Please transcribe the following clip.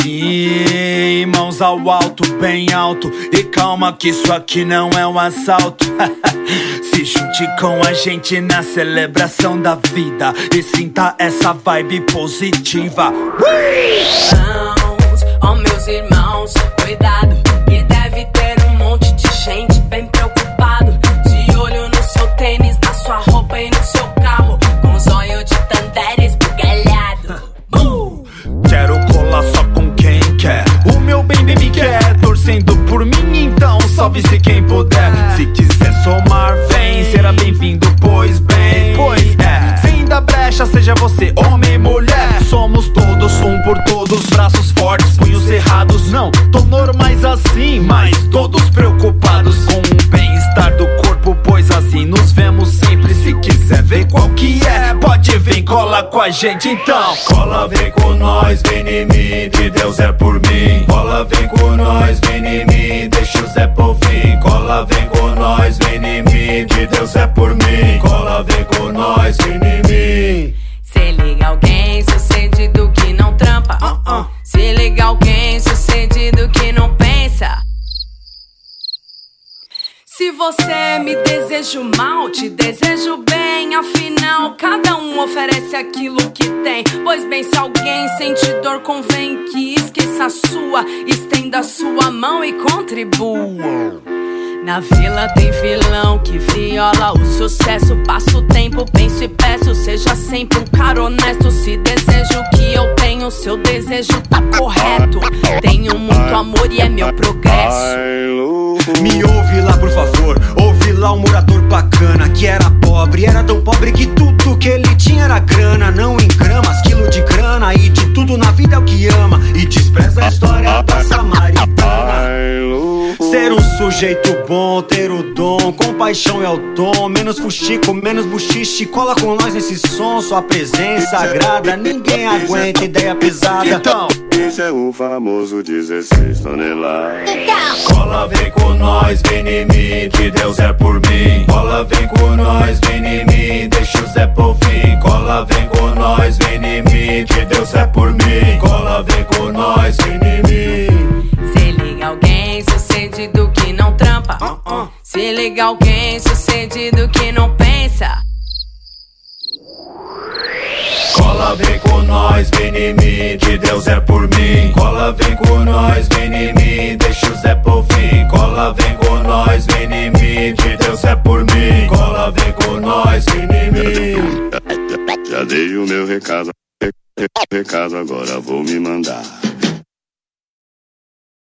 Sim, mãos ao alto, bem alto. E calma que isso aqui não é um assalto. Se junte com a gente na celebração da vida. E sinta essa vibe positiva. Irmãos, ó meus irmãos, cuidado. Salve-se quem puder. Se quiser somar, vem. Será bem-vindo, pois bem. Pois é. Sem dar brecha, seja você homem, mulher. Somos todos um por todos. Braços fortes, punhos cerrados. Não, tô normais assim, mas todos preocupados com o bem-estar do corpo. Pois assim nos vemos sempre. Se quiser ver qual que é, pode vir, cola com a gente então. Cola, vem com nós, vem em mim, que Deus é por mim. Cola, vem com nós, vem em mim, Deus é por mim. Cola, vem com nós, vem em mim. Se liga alguém sucedido que não trampa. Se liga alguém sucedido que não pensa. Se você me deseja o mal, te desejo bem. Afinal, cada um oferece aquilo que tem. Pois bem, se alguém sente dor, convém que esqueça a sua. Estenda a sua mão e contribua. Na vila tem vilão que viola o sucesso. Passo o tempo, penso e peço. Seja sempre um cara honesto. Se desejo o que eu tenho, seu desejo tá correto. Tenho muito amor e é meu progresso. Me ouve lá, por favor. Ouve lá um morador bacana que era Sujeito bom, ter o dom, compaixão é o tom. Menos fuxico, menos buchiche. Cola com nós nesse som. Sua presença agrada. Ninguém aguenta ideia pesada. Então. Esse é o famoso 16 toneladas. Cola, vem com nós, vem em mim, que Deus é por mim. Cola, vem com nós, vem em mim, deixa o Zé por fim. Cola, vem com nós, vem em mim, que Deus é por mim. Cola, vem com nós, vem em mim. Não trampa. Se liga alguém sucedido que não pensa. Cola, vem com nós, mim, que Deus é por mim. Cola, vem com nós, mim, deixa o Zé por fim. Cola, vem com nós, mim, que Deus é por mim. Cola, vem com nós, em mim. Já dei o meu recado, recado agora vou me mandar.